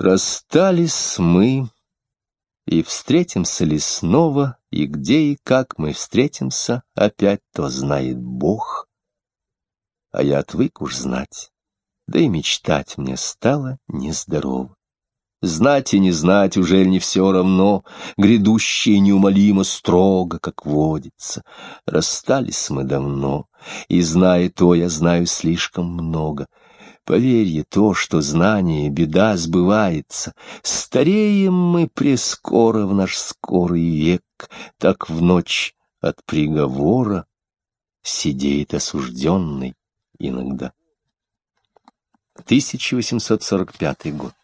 Расстались мы, и встретимся ли снова, и где и как мы встретимся, опять то знает Бог. А я отвык уж знать, да и мечтать мне стало нездорово. Знать и не знать уже не все равно, грядущее неумолимо строго, как водится. Расстались мы давно, и, зная то, я знаю слишком много — Поверье то, что знание, беда сбывается. Стареем мы прескоро в наш скорый век, так в ночь от приговора сидеет осужденный иногда. 1845 год.